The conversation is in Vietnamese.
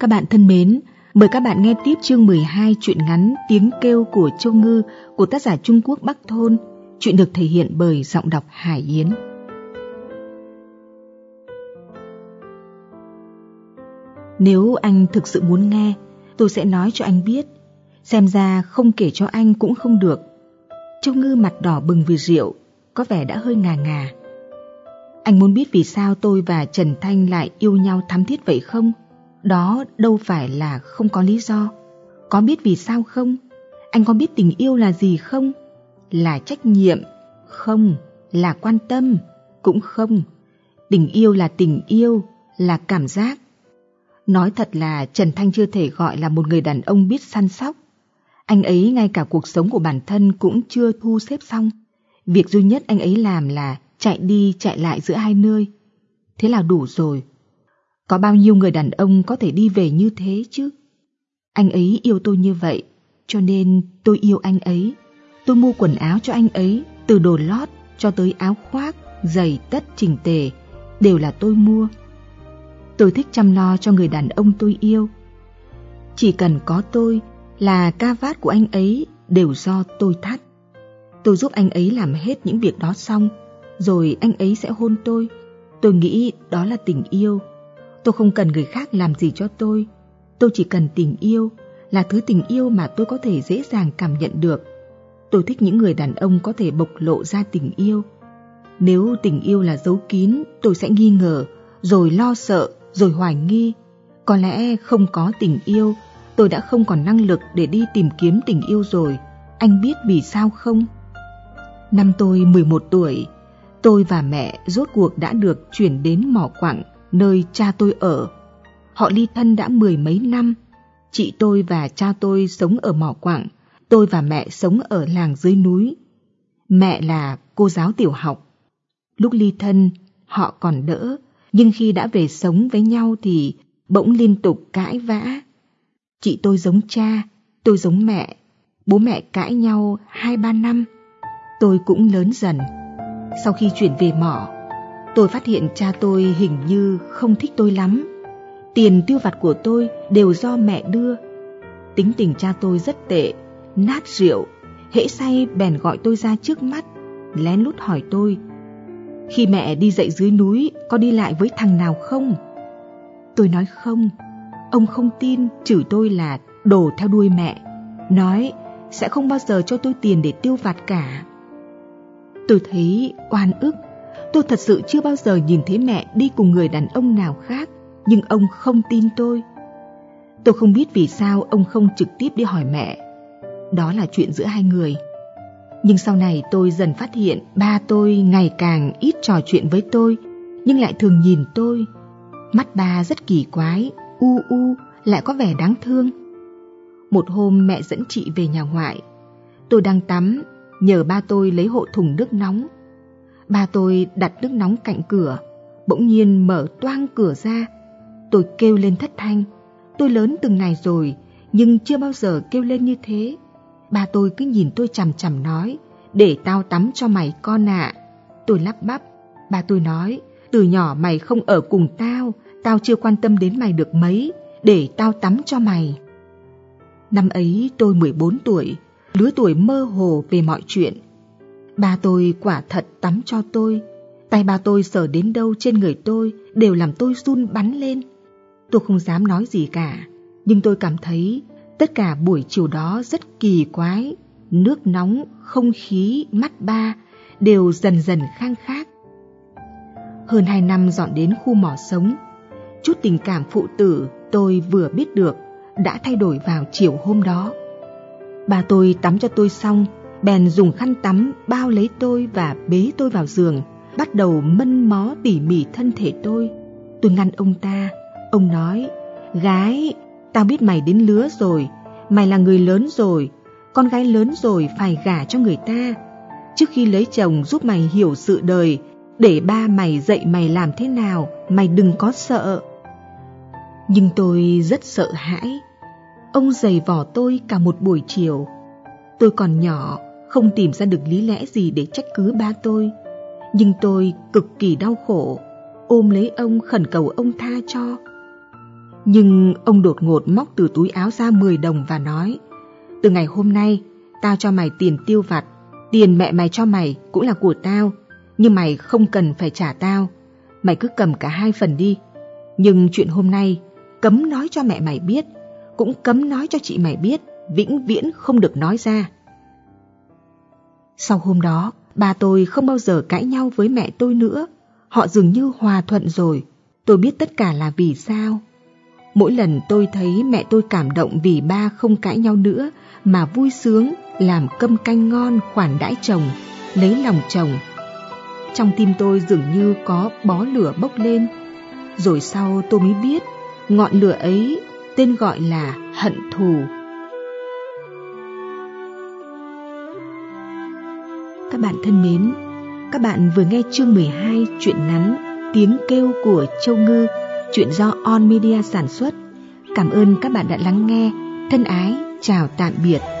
Các bạn thân mến, mời các bạn nghe tiếp chương 12 truyện ngắn Tiếng kêu của Châu Ngư của tác giả Trung Quốc Bắc Thôn. Chuyện được thể hiện bởi giọng đọc Hải Yến. Nếu anh thực sự muốn nghe, tôi sẽ nói cho anh biết. Xem ra không kể cho anh cũng không được. Châu Ngư mặt đỏ bừng vì rượu, có vẻ đã hơi ngà ngà. Anh muốn biết vì sao tôi và Trần Thanh lại yêu nhau thắm thiết vậy không? Đó đâu phải là không có lý do. Có biết vì sao không? Anh có biết tình yêu là gì không? Là trách nhiệm? Không. Là quan tâm? Cũng không. Tình yêu là tình yêu, là cảm giác. Nói thật là Trần Thanh chưa thể gọi là một người đàn ông biết săn sóc. Anh ấy ngay cả cuộc sống của bản thân cũng chưa thu xếp xong. Việc duy nhất anh ấy làm là chạy đi chạy lại giữa hai nơi. Thế là đủ rồi. Có bao nhiêu người đàn ông có thể đi về như thế chứ? Anh ấy yêu tôi như vậy, cho nên tôi yêu anh ấy. Tôi mua quần áo cho anh ấy, từ đồ lót cho tới áo khoác, giày tất chỉnh tề, đều là tôi mua. Tôi thích chăm lo cho người đàn ông tôi yêu. Chỉ cần có tôi là ca vát của anh ấy đều do tôi thắt. Tôi giúp anh ấy làm hết những việc đó xong, rồi anh ấy sẽ hôn tôi. Tôi nghĩ đó là tình yêu. Tôi không cần người khác làm gì cho tôi. Tôi chỉ cần tình yêu, là thứ tình yêu mà tôi có thể dễ dàng cảm nhận được. Tôi thích những người đàn ông có thể bộc lộ ra tình yêu. Nếu tình yêu là dấu kín, tôi sẽ nghi ngờ, rồi lo sợ, rồi hoài nghi. Có lẽ không có tình yêu, tôi đã không còn năng lực để đi tìm kiếm tình yêu rồi. Anh biết vì sao không? Năm tôi 11 tuổi, tôi và mẹ rốt cuộc đã được chuyển đến mỏ quặng nơi cha tôi ở. Họ ly thân đã mười mấy năm. Chị tôi và cha tôi sống ở mỏ quảng, tôi và mẹ sống ở làng dưới núi. Mẹ là cô giáo tiểu học. Lúc ly thân, họ còn đỡ, nhưng khi đã về sống với nhau thì bỗng liên tục cãi vã. Chị tôi giống cha, tôi giống mẹ. Bố mẹ cãi nhau hai ba năm. Tôi cũng lớn dần. Sau khi chuyển về mỏ, tôi phát hiện cha tôi hình như không thích tôi lắm. Tiền tiêu vặt của tôi đều do mẹ đưa. Tính tình cha tôi rất tệ, nát rượu, hễ say bèn gọi tôi ra trước mắt, lén lút hỏi tôi. Khi mẹ đi dậy dưới núi, có đi lại với thằng nào không? Tôi nói không. Ông không tin, chửi tôi là đổ theo đuôi mẹ. Nói sẽ không bao giờ cho tôi tiền để tiêu vặt cả. Tôi thấy oan ức. Tôi thật sự chưa bao giờ nhìn thấy mẹ đi cùng người đàn ông nào khác, nhưng ông không tin tôi. Tôi không biết vì sao ông không trực tiếp đi hỏi mẹ. Đó là chuyện giữa hai người. Nhưng sau này tôi dần phát hiện ba tôi ngày càng ít trò chuyện với tôi, nhưng lại thường nhìn tôi. Mắt ba rất kỳ quái, u u, lại có vẻ đáng thương. Một hôm mẹ dẫn chị về nhà ngoại. Tôi đang tắm nhờ ba tôi lấy hộ thùng nước nóng. Ba tôi đặt nước nóng cạnh cửa, bỗng nhiên mở toang cửa ra. Tôi kêu lên thất thanh. Tôi lớn từng ngày rồi, nhưng chưa bao giờ kêu lên như thế. Ba tôi cứ nhìn tôi chằm chằm nói, để tao tắm cho mày con ạ. Tôi lắp bắp, ba tôi nói, từ nhỏ mày không ở cùng tao, tao chưa quan tâm đến mày được mấy, để tao tắm cho mày. Năm ấy tôi 14 tuổi, lứa tuổi mơ hồ về mọi chuyện. Ba tôi quả thật tắm cho tôi, tay ba tôi sờ đến đâu trên người tôi đều làm tôi run bắn lên. Tôi không dám nói gì cả, nhưng tôi cảm thấy tất cả buổi chiều đó rất kỳ quái. Nước nóng, không khí, mắt ba đều dần dần khang khác. Hơn hai năm dọn đến khu mỏ sống, chút tình cảm phụ tử tôi vừa biết được đã thay đổi vào chiều hôm đó. Bà tôi tắm cho tôi xong, bèn dùng khăn tắm bao lấy tôi và bế tôi vào giường, bắt đầu mân mó tỉ mỉ thân thể tôi. Tôi ngăn ông ta, ông nói, gái, tao biết mày đến lứa rồi, mày là người lớn rồi, con gái lớn rồi phải gả cho người ta. Trước khi lấy chồng giúp mày hiểu sự đời, để ba mày dạy mày làm thế nào, mày đừng có sợ. Nhưng tôi rất sợ hãi, Ông giày vò tôi cả một buổi chiều. Tôi còn nhỏ, không tìm ra được lý lẽ gì để trách cứ ba tôi. Nhưng tôi cực kỳ đau khổ, ôm lấy ông khẩn cầu ông tha cho. Nhưng ông đột ngột móc từ túi áo ra 10 đồng và nói Từ ngày hôm nay, tao cho mày tiền tiêu vặt Tiền mẹ mày cho mày cũng là của tao Nhưng mày không cần phải trả tao Mày cứ cầm cả hai phần đi Nhưng chuyện hôm nay Cấm nói cho mẹ mày biết Cũng cấm nói cho chị mày biết Vĩnh viễn không được nói ra sau hôm đó Ba tôi không bao giờ cãi nhau với mẹ tôi nữa. Họ dường như hòa thuận rồi. Tôi biết tất cả là vì sao. Mỗi lần tôi thấy mẹ tôi cảm động vì ba không cãi nhau nữa, Mà vui sướng, làm cơm canh ngon, khoản đãi chồng, Lấy lòng chồng. Trong tim tôi dường như có bó lửa bốc lên. Rồi sau tôi mới biết, Ngọn lửa ấy tên gọi là hận thù. Các bạn thân mến, các bạn vừa nghe chương 12 truyện ngắn Tiếng kêu của Châu Ngư, chuyện do On Media sản xuất. Cảm ơn các bạn đã lắng nghe. Thân ái, chào tạm biệt.